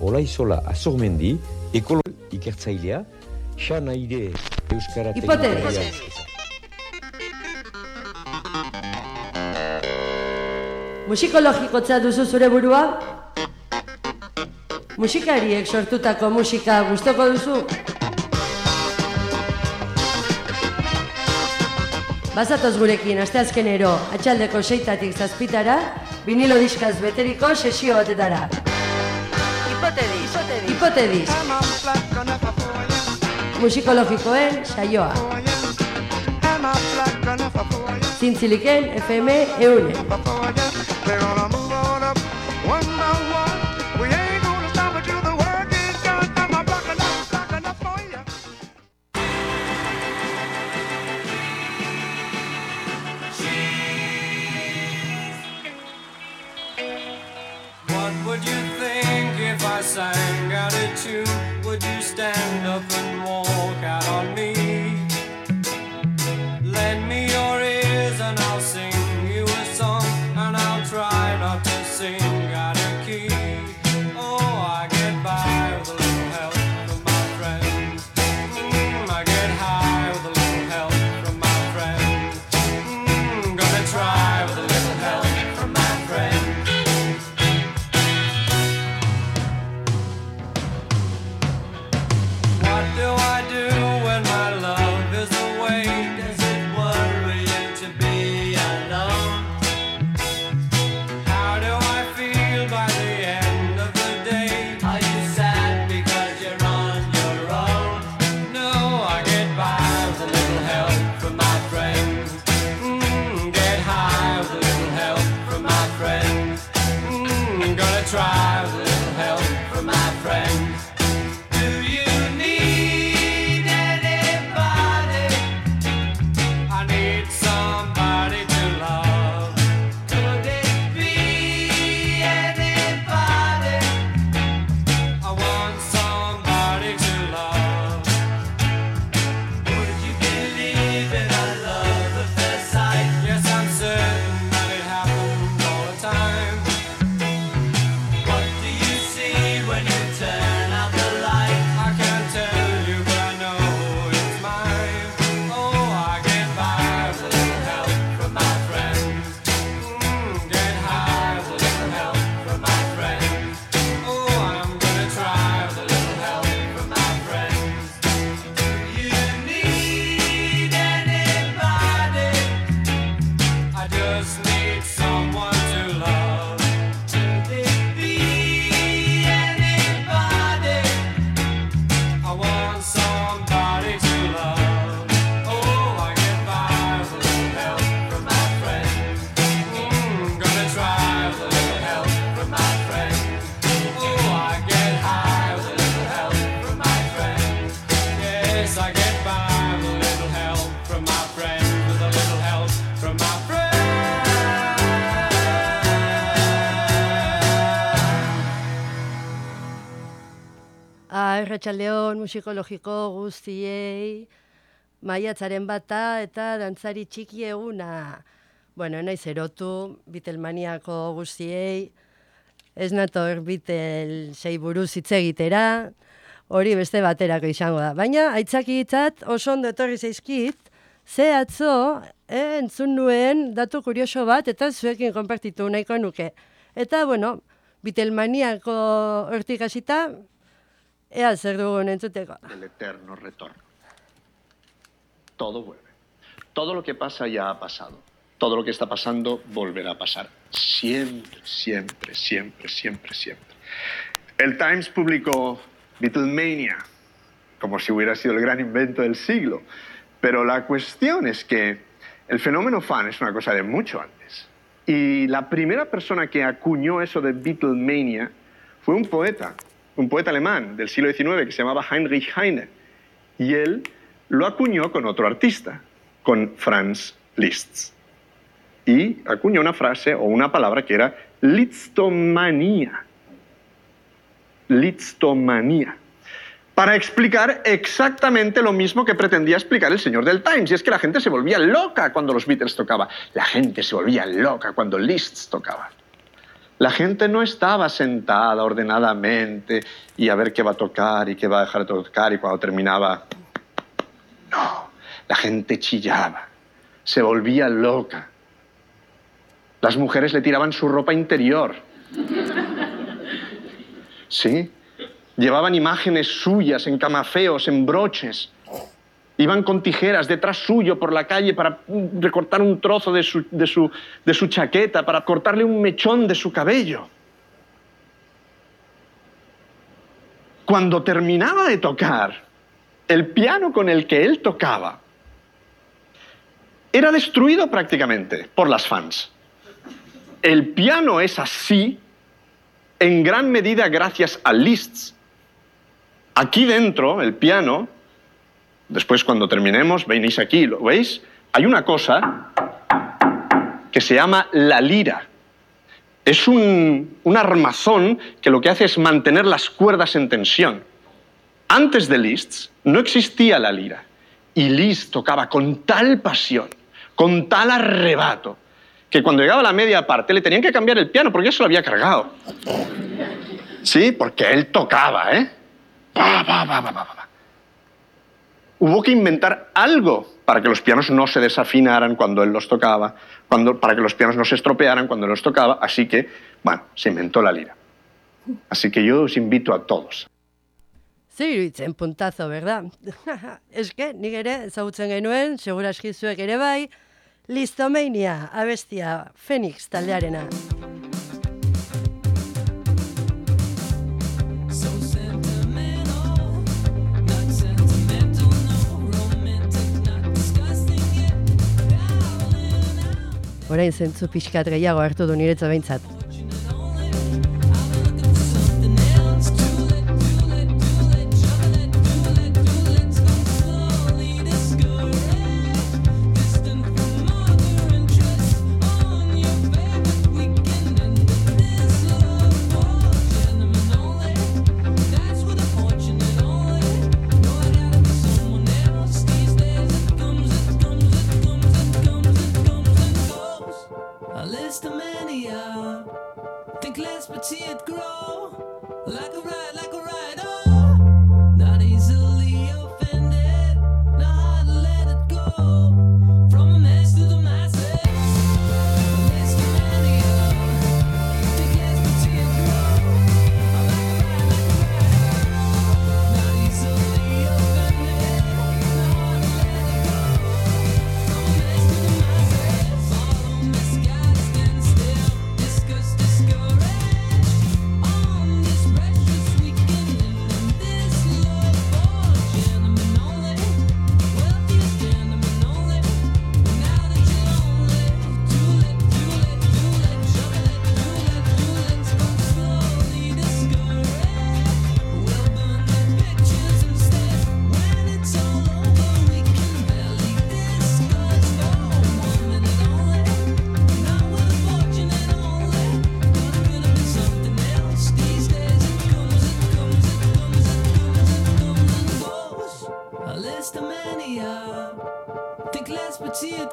Olaizola Azormendi, ekolo ikertzailea, Xan Aire Euskara Hipotez. Musikologikotza duzu zure burua? Musikariek sortutako musika gustoko duzu? Bazatoz gurekin asteazkenero atxaldeko seitatik zazpitara, vinilo diskaz beteriko sesio batetara. Hipotedis, hipotedis. Musikologikoen saioa. Zintziliken FM eune. Arratxaldeon musikologiko guztiei, maiatzaren bata eta dantzari txiki eguna. Bueno, naiz erotu, Beatlemaniako guztiei, ez nator Beatle sei buruz hitz egitera, hori beste baterako izango da. Baina, aitzakitzat oso ondo etorri zaizkit, ze atzo, eh, entzun nuen datu kurioso bat, eta zuekin konpartitu nahiko nuke. Eta, bueno, Beatlemaniako hortik hasita, ea zer dugun entzuteko. del eterno retorno. Todo vuelve. Todo lo que pasa ya ha pasado. Todo lo que está pasando volverá a pasar. Siempre, siempre, siempre, siempre, siempre. El Times publicó Beatlemania, como si hubiera sido el gran invento del siglo. Pero la cuestión es que el fenómeno fan es una cosa de mucho antes. Y la primera persona que acuñó eso de Beatlemania fue un poeta, un poeta alemán del siglo XIX que se llamaba Heinrich Heine. Y él lo acuñó con otro artista, con Franz Liszt. Y acuñó una frase o una palabra que era litztomanía. Litztomanía. Para explicar exactamente lo mismo que pretendía explicar el señor del Times. Y es que la gente se volvía loca cuando los Beatles tocaba. La gente se volvía loca cuando Liszt tocaba. La gente no estaba sentada ordenadamente y a ver qué va a tocar y qué va a dejar de tocar y cuando terminaba. No, la gente chillaba, se volvía loca. Las mujeres le tiraban su ropa interior. ¿Sí? Llevaban imágenes suyas en camafeos, en broches. Iban con tijeras detrás suyo por la calle para mm, recortar un trozo de su, de su- de su chaqueta, para cortarle un mechón de su cabello. Cuando terminaba de tocar, el piano con el que él tocaba era destruido prácticamente por las fans. El piano es así en gran medida gracias a Liszt. Aquí dentro, el piano, después cuando terminemos, venís aquí, ¿lo veis? Hay una cosa que se llama la lira. Es un, un armazón que lo que hace es mantener las cuerdas en tensión. Antes de Liszt no existía la lira. Y Liszt tocaba con tal pasión, con tal arrebato, que cuando llegaba a la media parte le tenían que cambiar el piano porque ya se lo había cargado. Sí, porque él tocaba, ¿eh? Pa, pa, pa. Hubo que inventar algo para que los pianos no se desafinaran cuando él los tocaba, cuando, para que los pianos no se estropearan cuando él los tocaba, así que, bueno, se inventó la lira. Así que yo os invito a todos Zer iruditzen puntazo, berda? Eske, nik ere ezagutzen genuen, seguraski zuek ere bai, Listomania, abestia, Phoenix taldearena. Orain zentzu pixkat gehiago hartu du niretzat behintzat.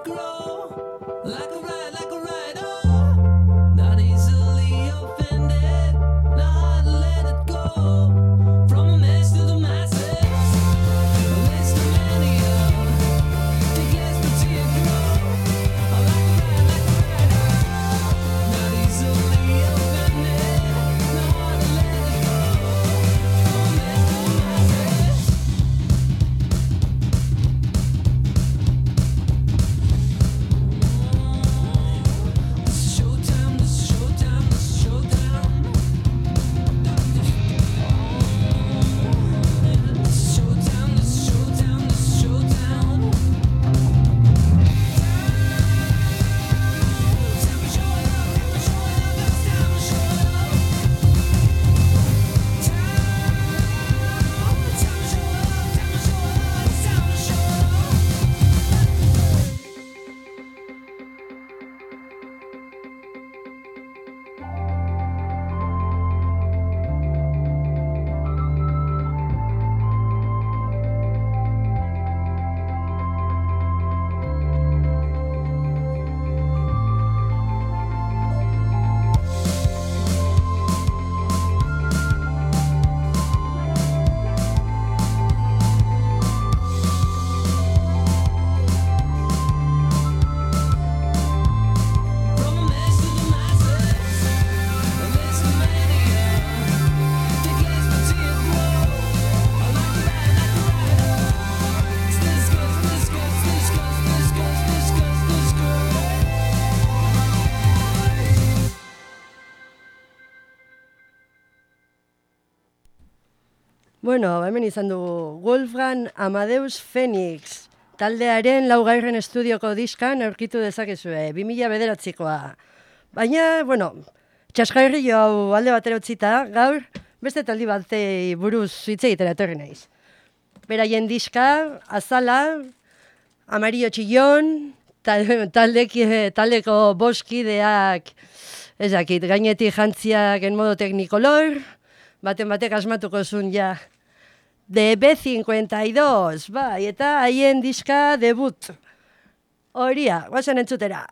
Grow. Bueno, hemen izan dugu Wolfgang Amadeus Phoenix, taldearen laugarren estudioko diskan aurkitu dezakezue, 2000 bederatzikoa. Baina, bueno, txaskarri hau alde batera utzita, gaur beste taldi batei buruz hitz egitera etorri naiz. Beraien diska, azala, amarillo txillon, tal- taldeki, taldeko boskideak, ez dakit, gainetik jantziak en modo teknikolor, baten batek asmatuko zuen ja. De B52, bai, eta haien diska debut. Horia, guazen entzutera.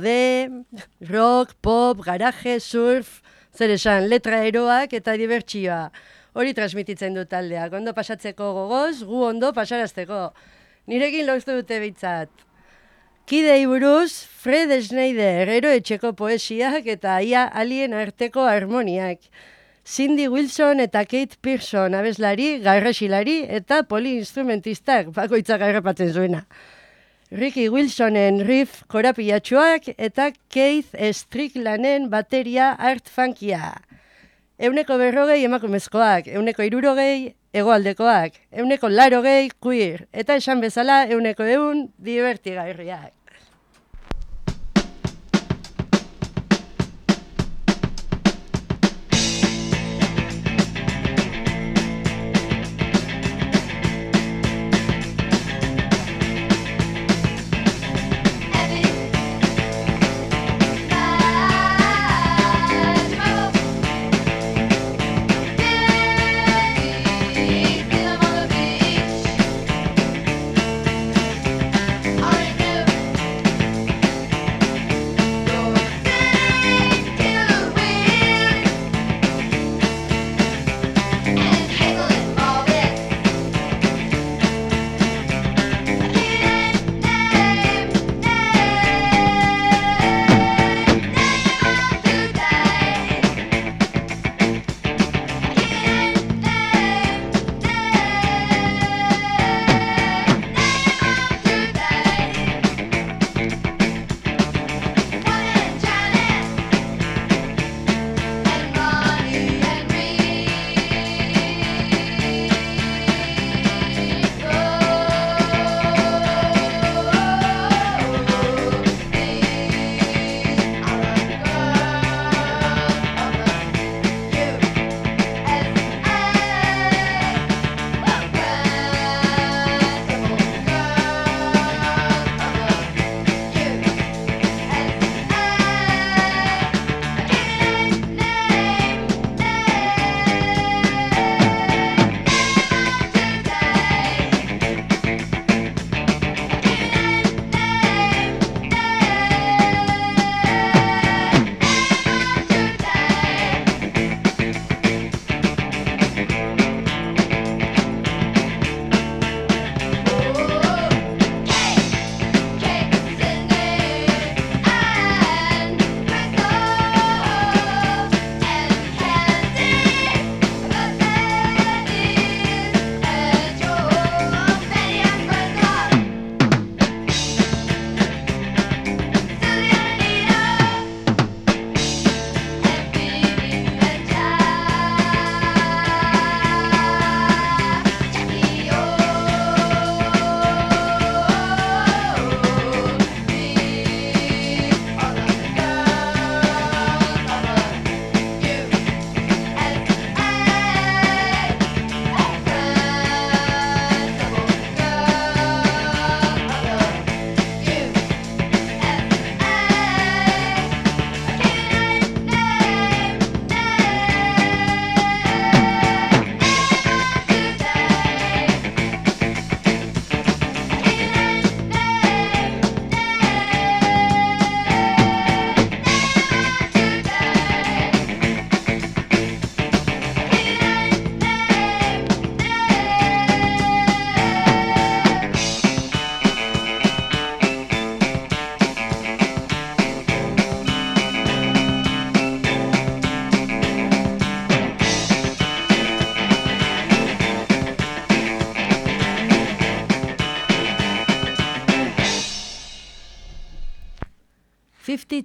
De mode, rock, pop, garaje, surf, zer esan, letra eroak eta dibertsioa. Hori transmititzen du taldeak, ondo pasatzeko gogoz, gu ondo pasarazteko. Nirekin lortu dute bitzat. Kidei buruz, Fred Schneider, eroetxeko poesiak eta ia alien arteko harmoniak. Cindy Wilson eta Kate Pearson abeslari, garrasilari eta poliinstrumentistak bakoitzak garrapatzen zuena. Ricky Wilsonen riff korapilatxoak eta Keith Stricklandenen bateria art funkia. Euneko berrogei emakumezkoak, euneko irurogei hegoaldekoak, euneko larogei queer, eta esan bezala euneko eun divertigarriak.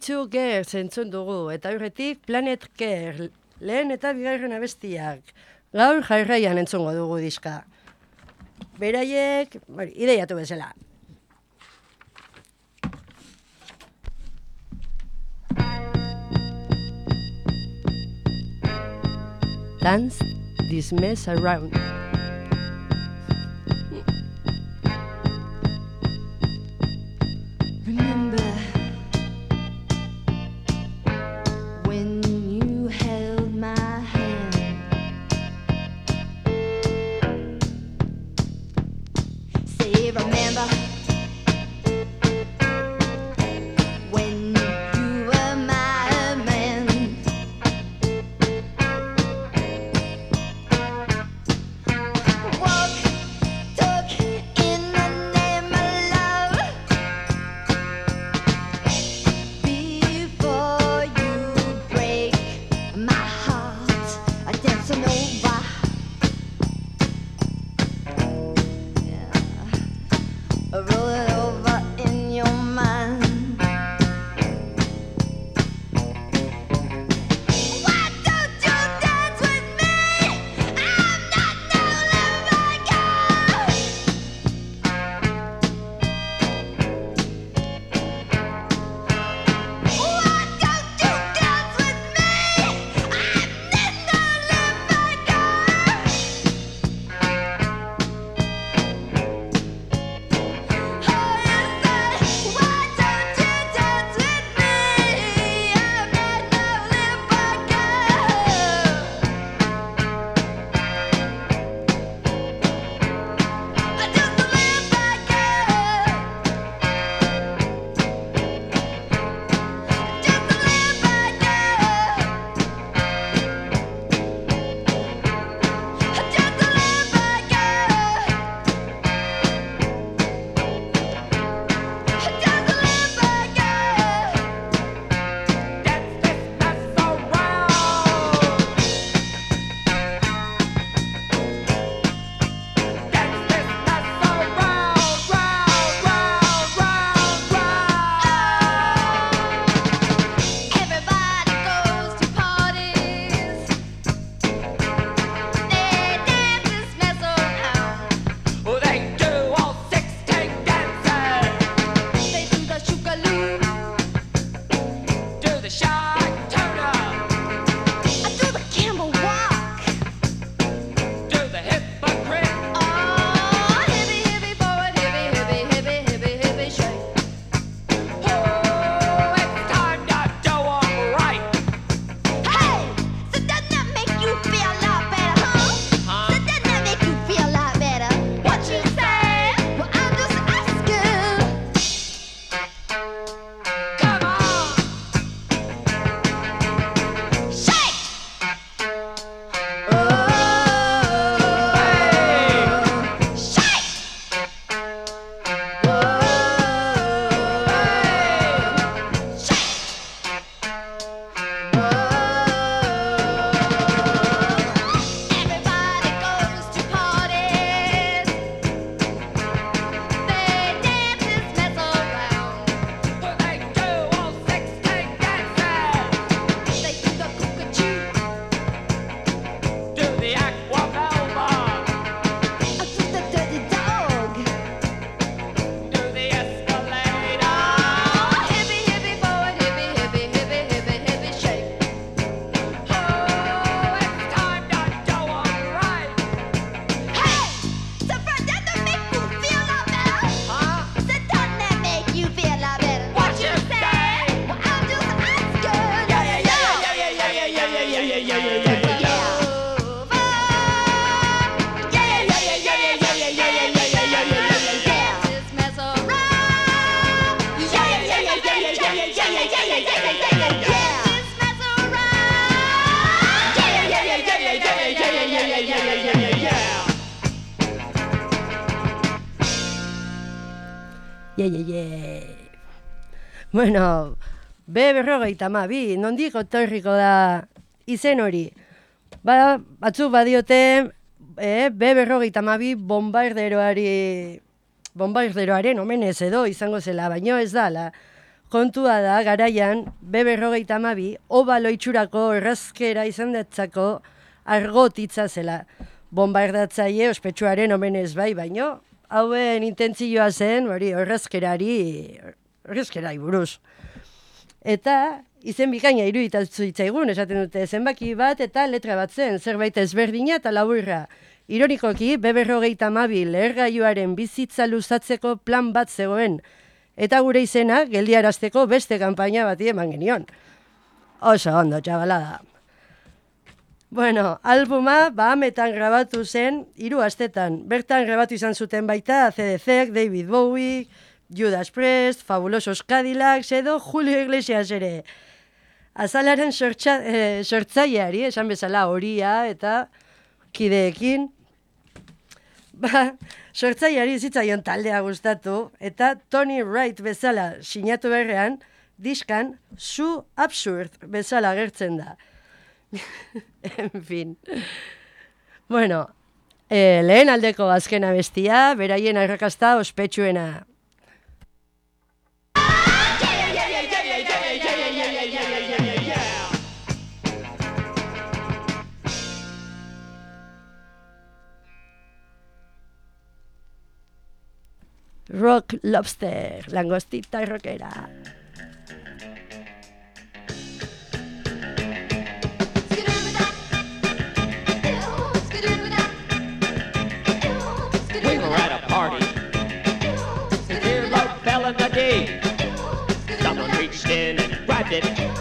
Fifty Two Girls entzun dugu, eta horretik Planet Care, lehen eta bigarren abestiak. Gaur jarraian entzungo dugu diska. Beraiek, bari, ideiatu bezala. Dance this mess around. Bueno, be berrogeita ma, bi, nondik otorriko da izen hori. Ba, batzu badiote, eh, e, be berrogeita ma, bi, bombarderoari, bombarderoaren omenez edo izango zela, baino ez da, la, kontua da, garaian, be berrogeita ma, bi, obaloitxurako errazkera izan detzako argotitza zela. Bombardatzaile ospetsuaren omenez bai, baino, hauen intentzioa zen, hori, horrezkerari, horrezkera iburuz. Eta izen bikaina iruditatzu itzaigun, esaten dute zenbaki bat eta letra bat zen, zerbait ezberdina eta laburra. Ironikoki, beberrogeita mabi lehergaiuaren bizitza luzatzeko plan bat zegoen, eta gure izena geldiarazteko beste kanpaina bati eman genion. Oso ondo, txabalada. Bueno, albuma bahametan grabatu zen hiru astetan. Bertan grabatu izan zuten baita CDC, David Bowie, Judas Priest, Fabulosos Cadillacs edo Julio Iglesias ere. Azalaren eh, sortzaileari, esan bezala horia eta kideekin, ba, sortzaileari zitzaion taldea gustatu eta Tony Wright bezala sinatu berrean, diskan zu absurd bezala agertzen da. en fin. Bueno, eh, lehen aldeko azken abestia, beraien arrakasta ospetsuena. Rock Lobster, langostita y rockera. We were at a party. The dear Lord fell in the deep. Someone reached in and grabbed it.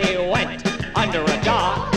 Somebody went under a dock,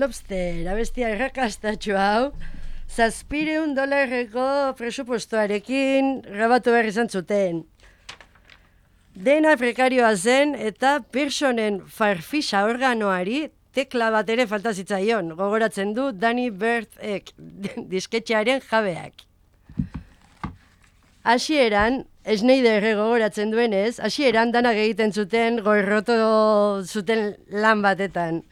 Lobster, abestia errakastatxo hau, zazpireun dolarreko presupuestoarekin grabatu behar izan zuten. Dena prekarioa zen eta personen farfisa organoari tekla bat ere falta zitzaion, gogoratzen du Danny Berthek, disketxearen jabeak. Hasieran, Schneider gogoratzen duenez, hasieran danak egiten zuten goirroto zuten lan batetan.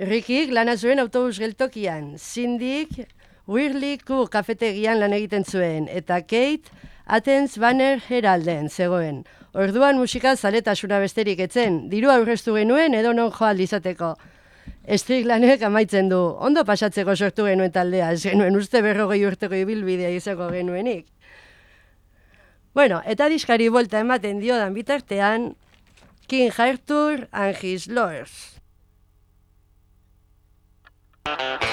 Rikik lana zuen autobus geltokian, Cindyk Whirliku kafetegian lan egiten zuen, eta Kate Athens Banner Heralden zegoen. Orduan musika zaletasuna besterik etzen, diru aurreztu genuen edo non joa izateko. Striklanek amaitzen du, ondo pasatzeko sortu genuen taldea, ez genuen uste berrogei urteko ibilbidea izako genuenik. Bueno, eta diskari volta ematen diodan bitartean, King Arthur and his Lords. Thank you.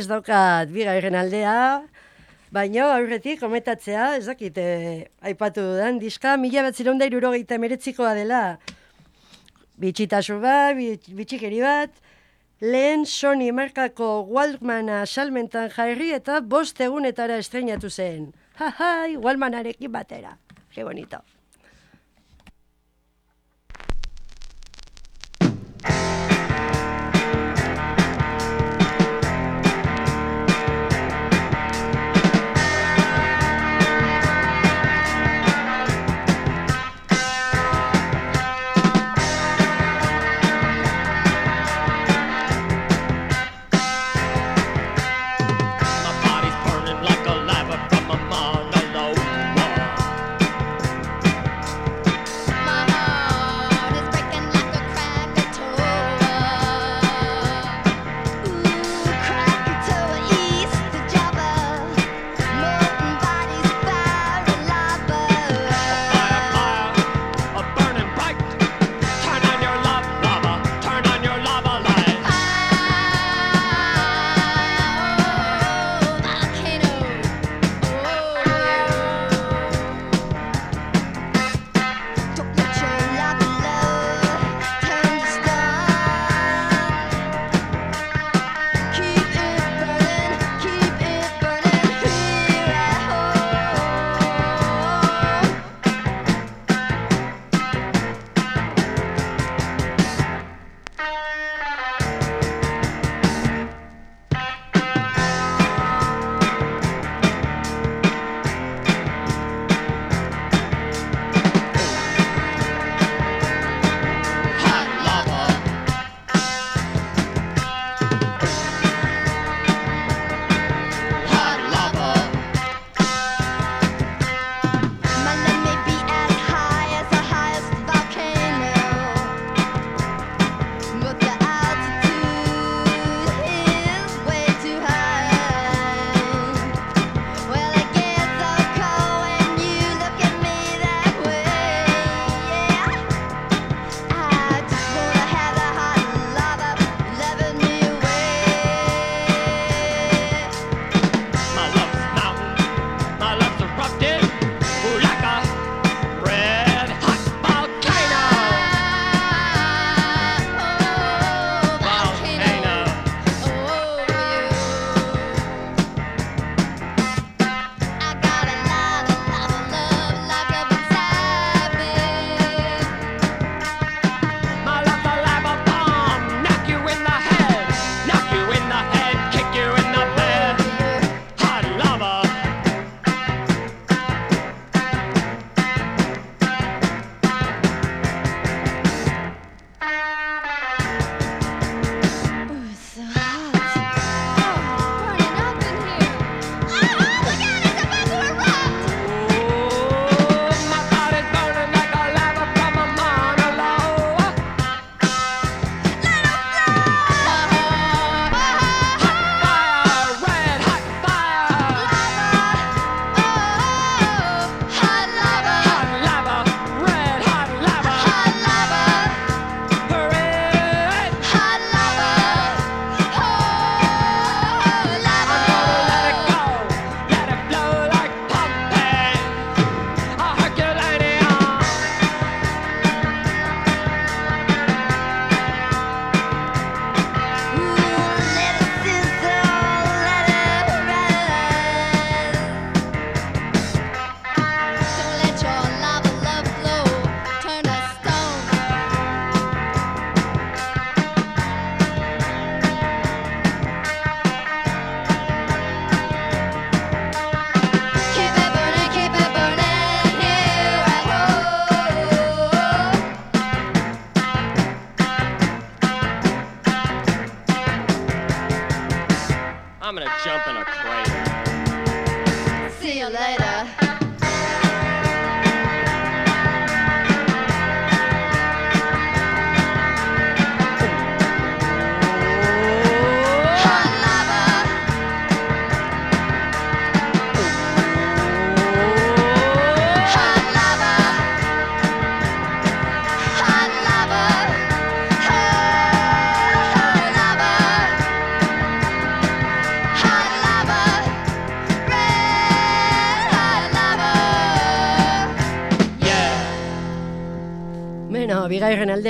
Prest daukat bigarren aldea, baina aurretik kometatzea, ez dakit, eh, aipatu dudan, diska mila bat zireunda irurogeita emeretzikoa dela. Bitxitasu bat, bit- bitxikeri bat, lehen Sony markako Walkmana salmentan jarri eta bost egunetara estreinatu zen. Jajai, Walkmanarekin batera. Que bonito.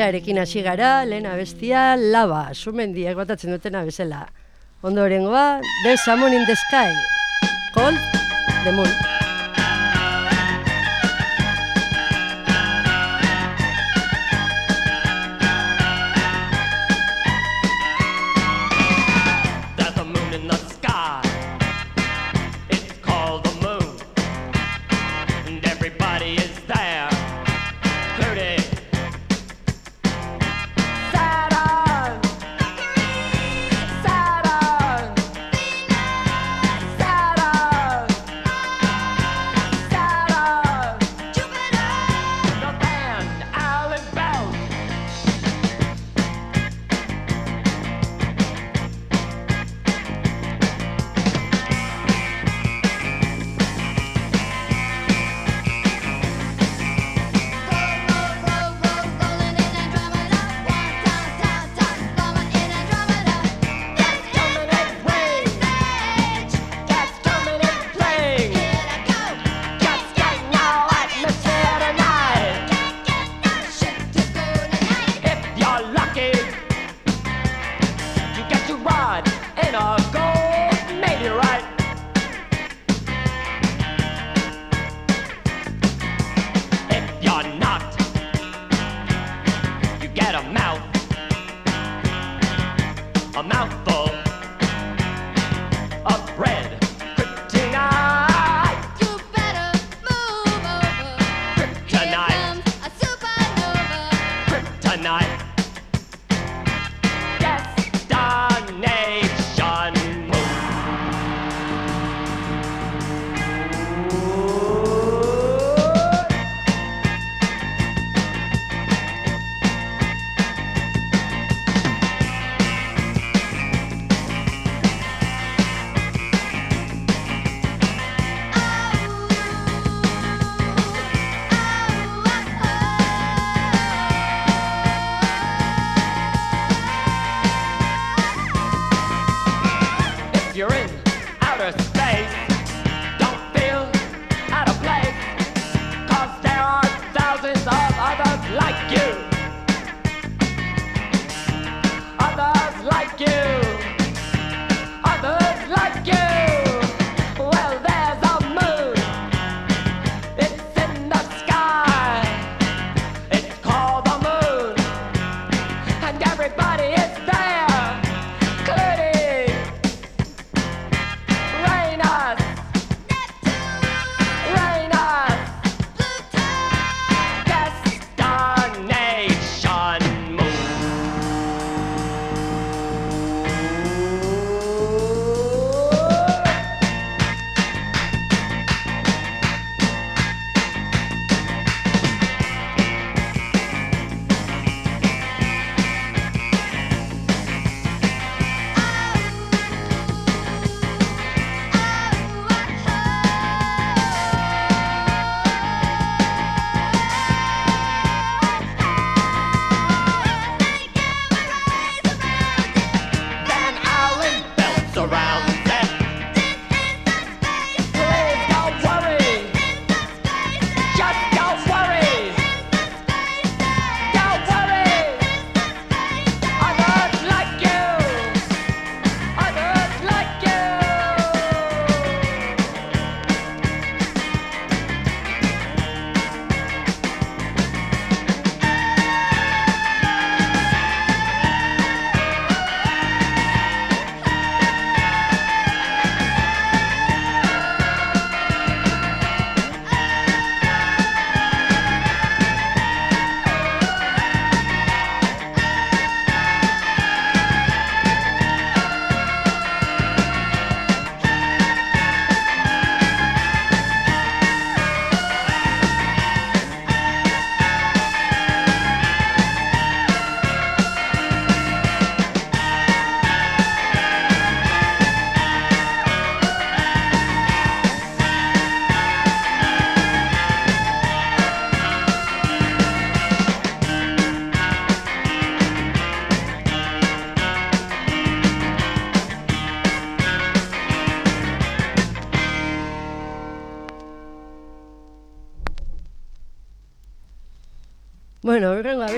tartearekin hasi gara, lehen abestia, laba, sumendiak batatzen dutena bezala. Ondorengoa, The Summon in the Sky, Cold, The Moon.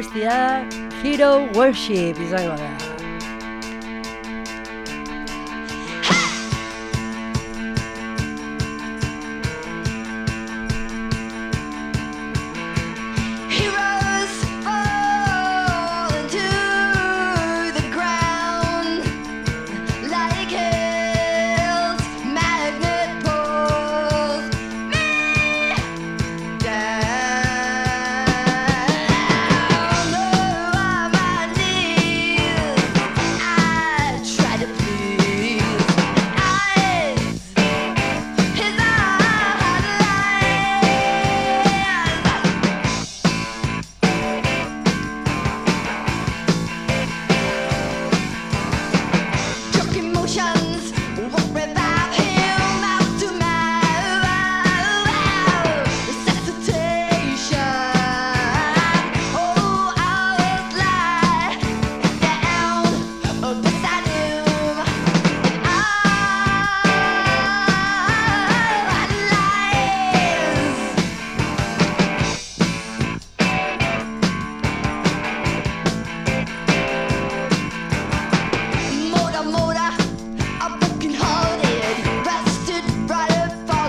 abestia Hero Worship izango da.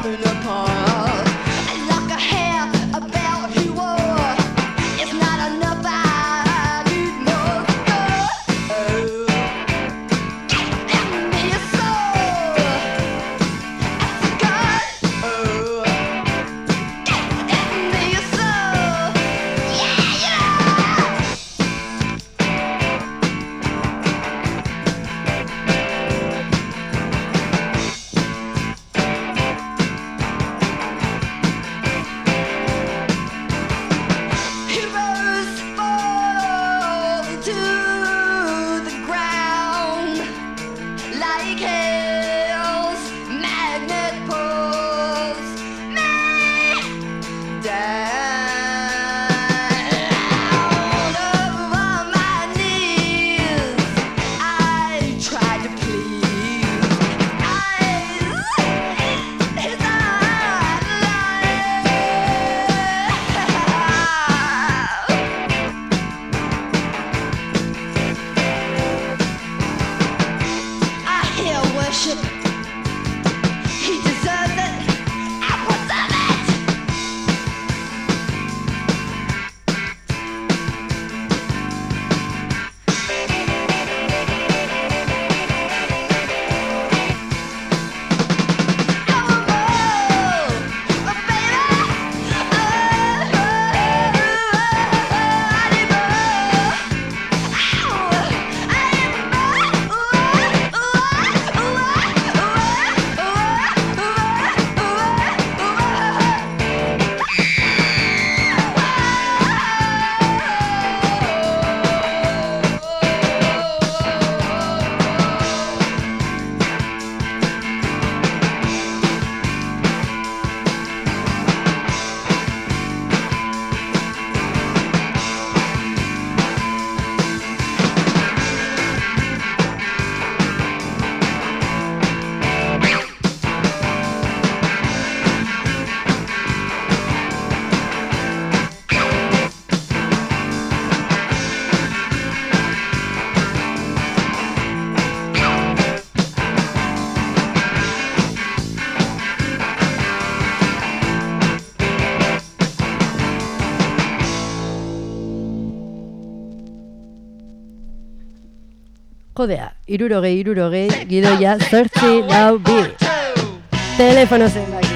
falling apart. kodea, irurogei, irurogei, gidoia, zortzi, lau, bi. Telefono zenbaki.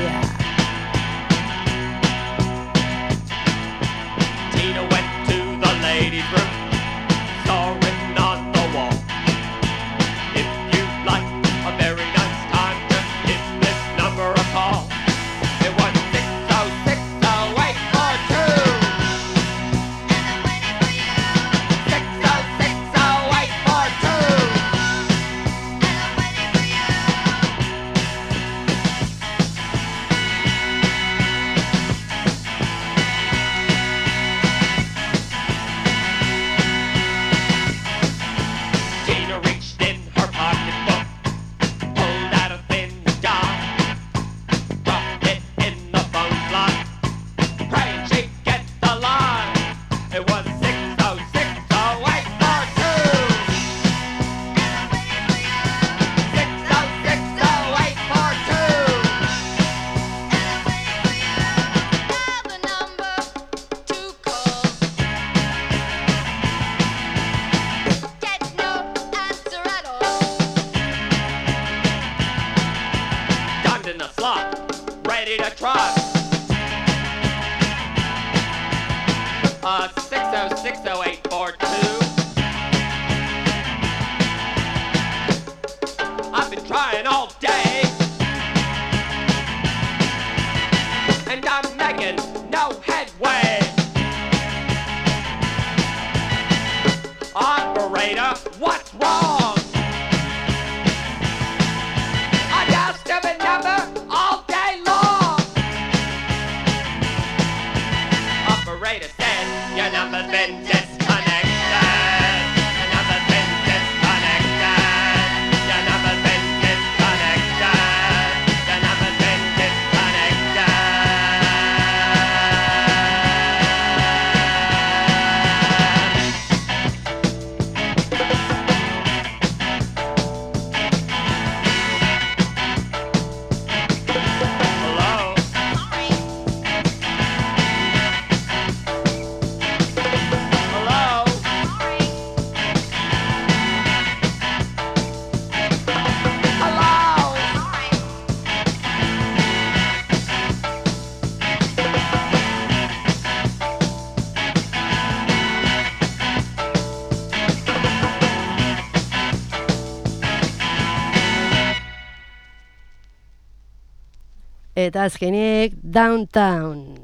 eta azkenik downtown.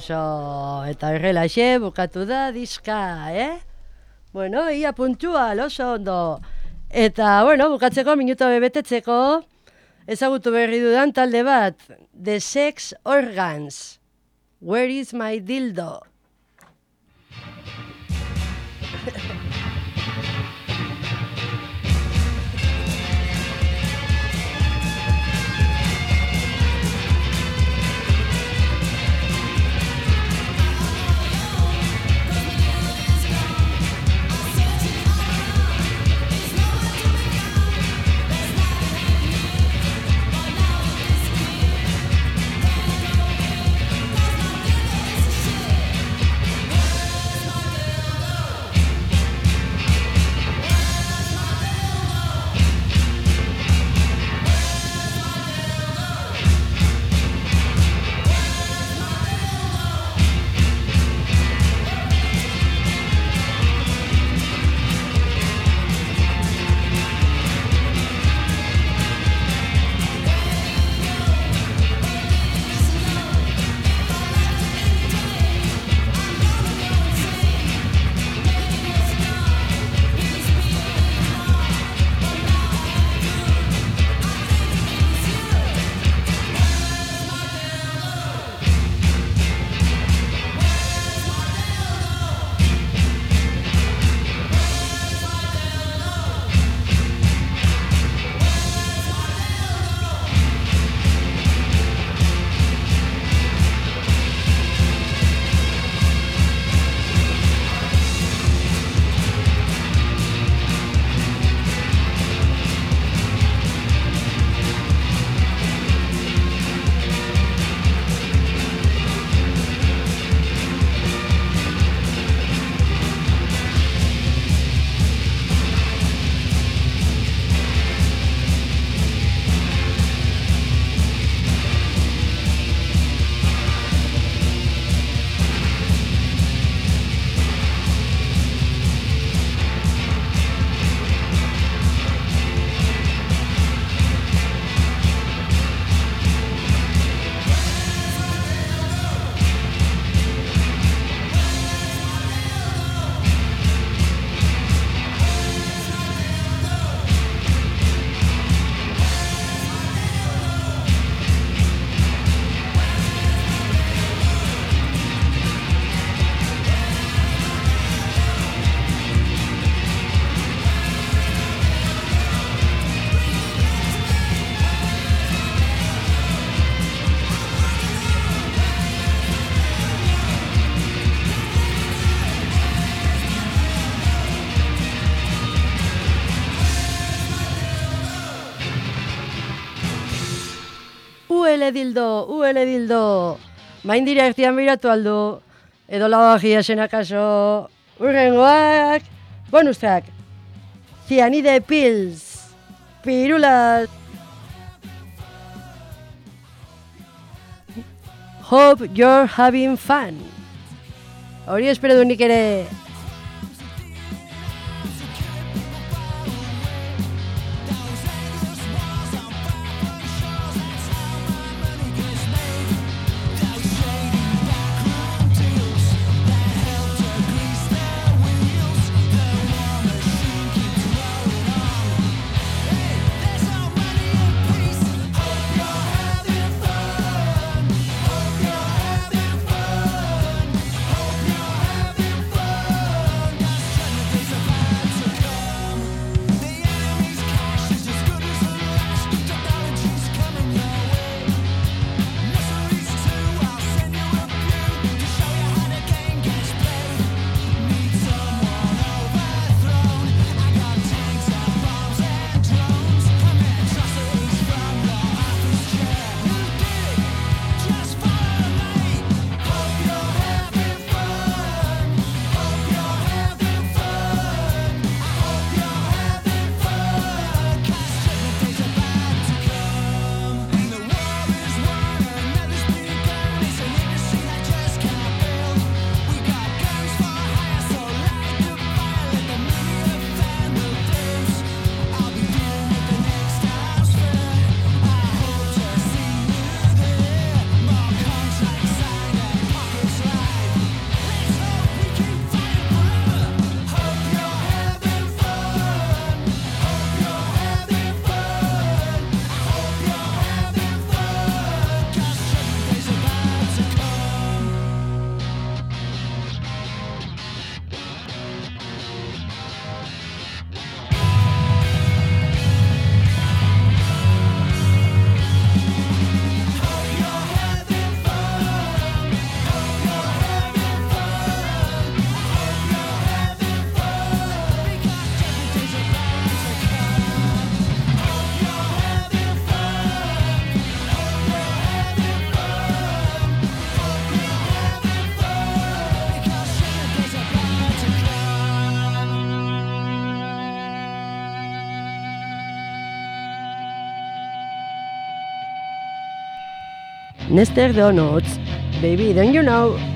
oso eta errelaxe bukatu da diska, eh? Bueno, ia puntua, oso ondo. Eta, bueno, bukatzeko minuto bebetetzeko ezagutu berri dudan talde bat. The Sex Organs. Where is my dildo? Dildo, uele dildo. Main direktian biratu aldu, edo lavagia akaso, urrengoak, bonustak, cianide pills, pirulas, Hope you're having fun. Hori espero du nik ere. Nester Donuts. Baby, don't you know?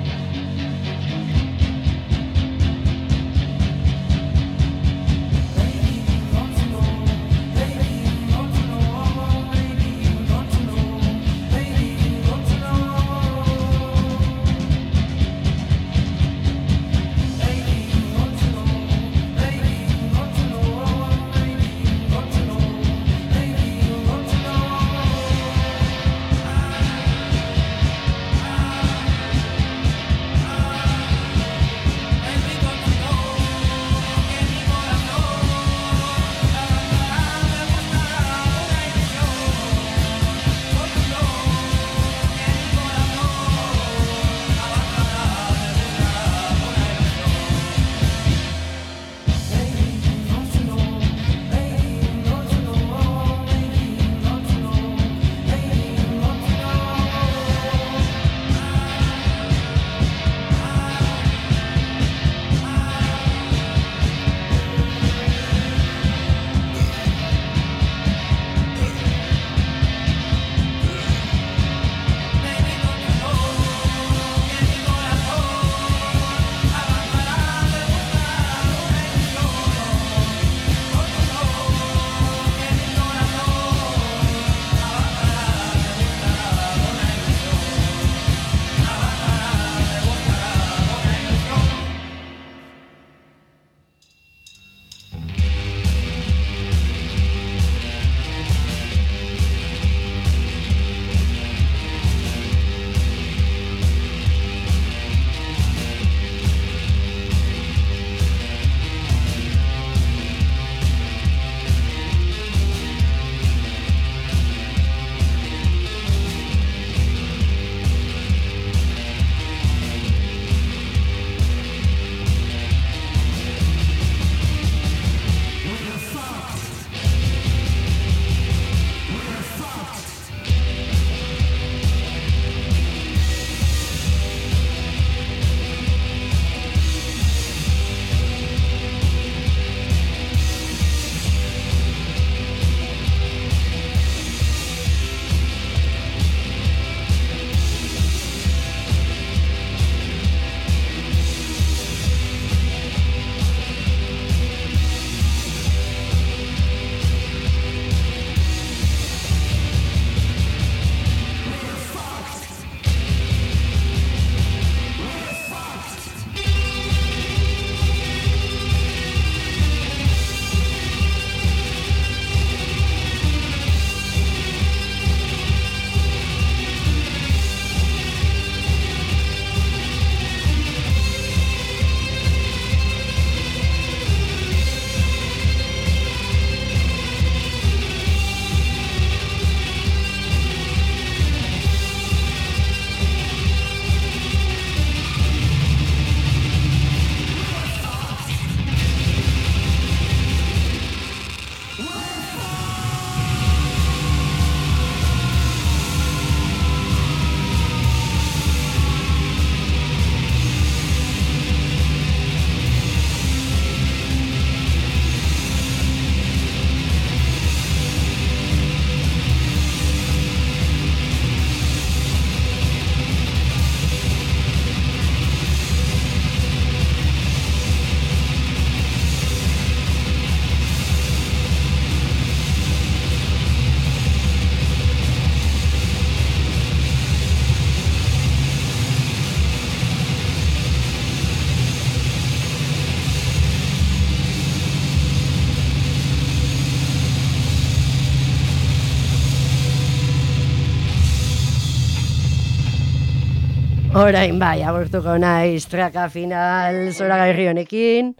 Orain bai, agurtuko naiz traka final zoragarri honekin.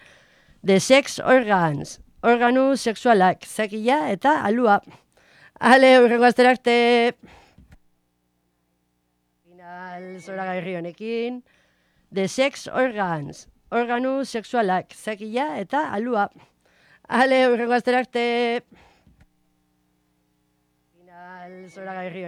The Sex Organs, organu sexualak, zakila eta alua. Ale, urrengo astera arte. Final zoragarri honekin. The Sex Organs, organu sexualak, zakila eta alua. Ale, urrengo astera arte. Final zoragarri